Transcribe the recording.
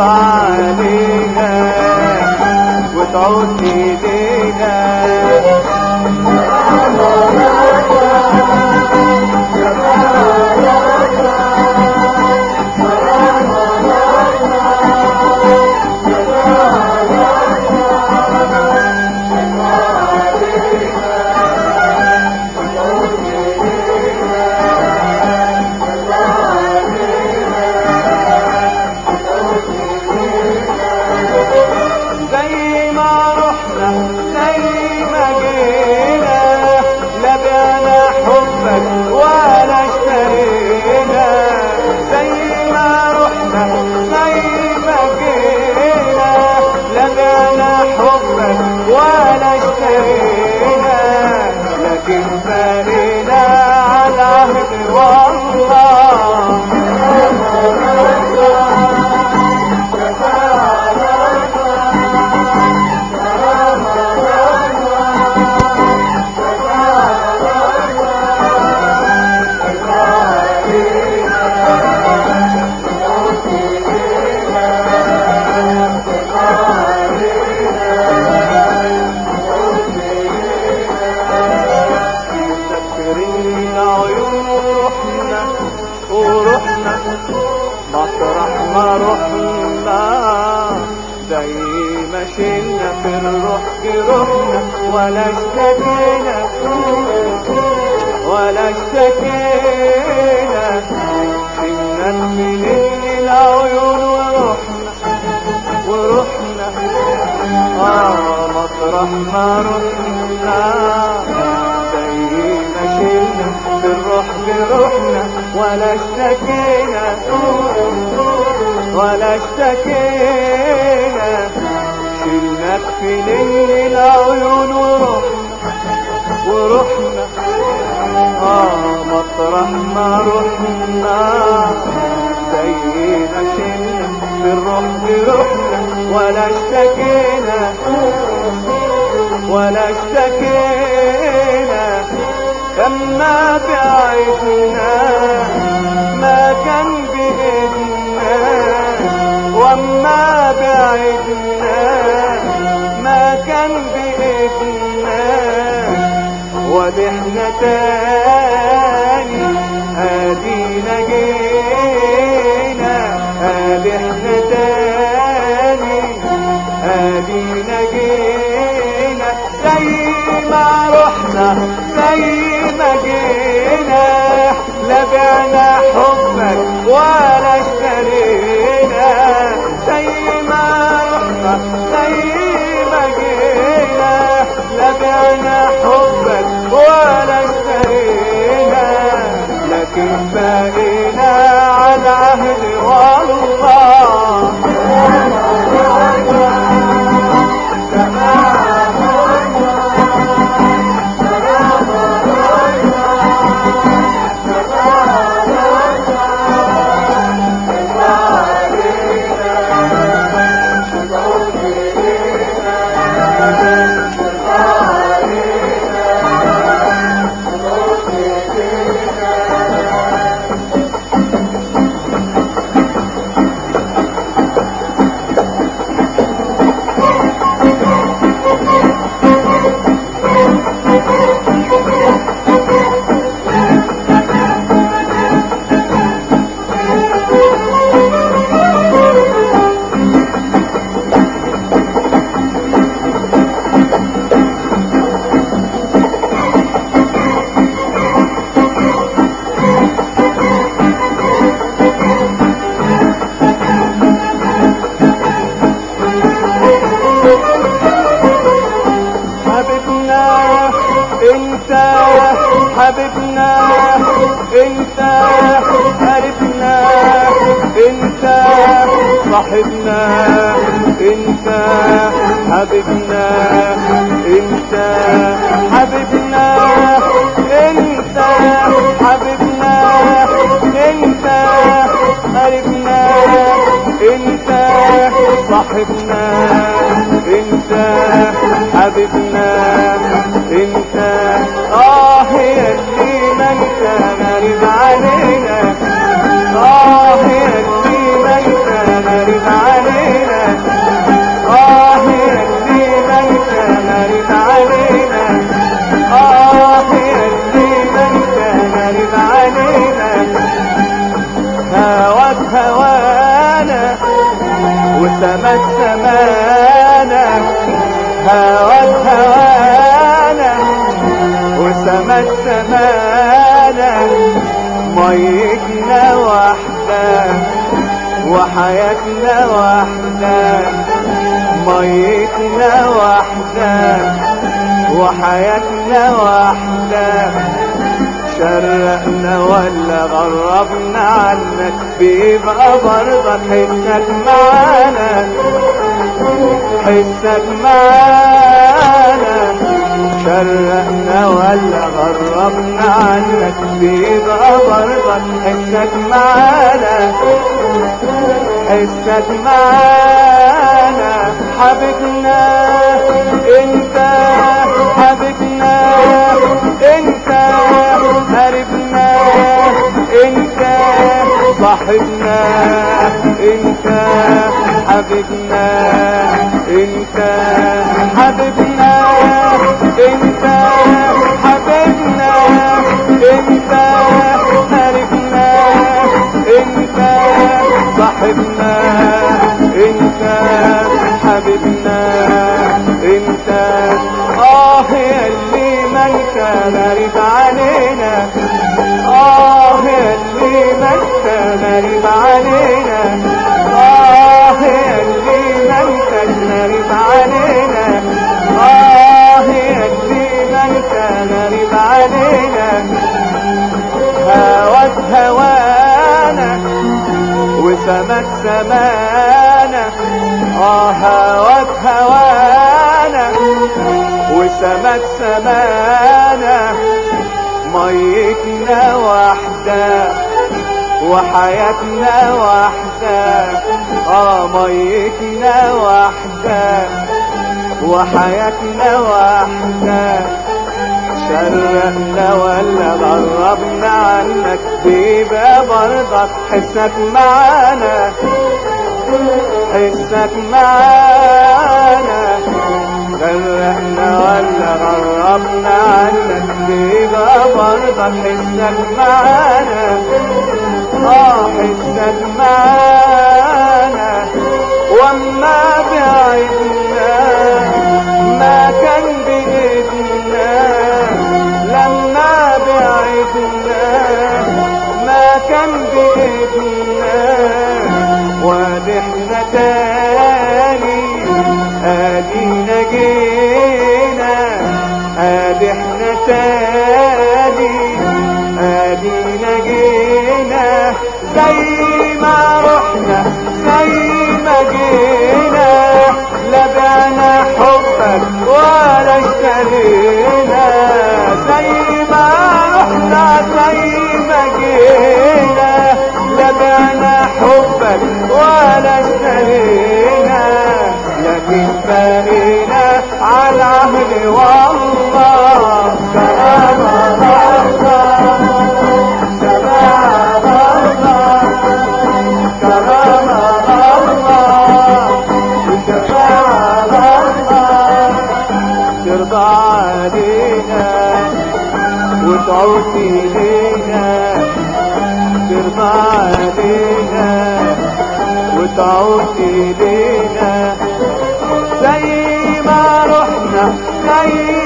إلينا ترضى علينا مسكرين عيون ورحنا ورحنا مطرح ما رحنا زي ما شلنا في الروح جروحنا ولا اشتكينا ولا اشتكينا. ولا اشتكينا ولا اشتكينا شلناك في ليل العيون ورحنا ورحنا آه مطرح ما رحنا زي ما شلنا بالروح بروحنا ولا اشتكينا ولا اشتكينا كما بعدنا ما كان بإذنا وما بعدنا ما كان بإذنا وبحنا لا بعنا حبك ولا اشترينا زي ما رحنا زي ما جينا. لا بعنا حبك ولا اشترينا لكن بقينا حبيبنا أنت قريبنا أنت صاحبنا أنت حبيبنا أنت. سمانا ميتنا واحدة وحياتنا واحدة ميتنا واحدة وحياتنا واحدة شرقنا ولا غربنا عنك بيبقى برضك حسك معانا حسك معانا شرقنا ولا غربنا عنك بيبقى برضك حسك معانا حسك معانا حبيبنا. انت صاحبنا انت حبيبنا انت حبيبنا انت وسمك سمانا آه هواك هوانا وسمك سمانا ميتنا واحدة وحياتنا واحدة آه ميتنا واحدة وحياتنا واحدة شرقنا ولا غربنا عنك بيبقى برضك حسك معانا. حسك معانا. غرقنا ولا غربنا عنك بيبقى برضك حسك معانا. آه حسك معانا. واما بعدنا الله شفاعة الله ترضى علينا وتعود إلينا ترضى علينا وتعود إلينا زي ما رحنا زي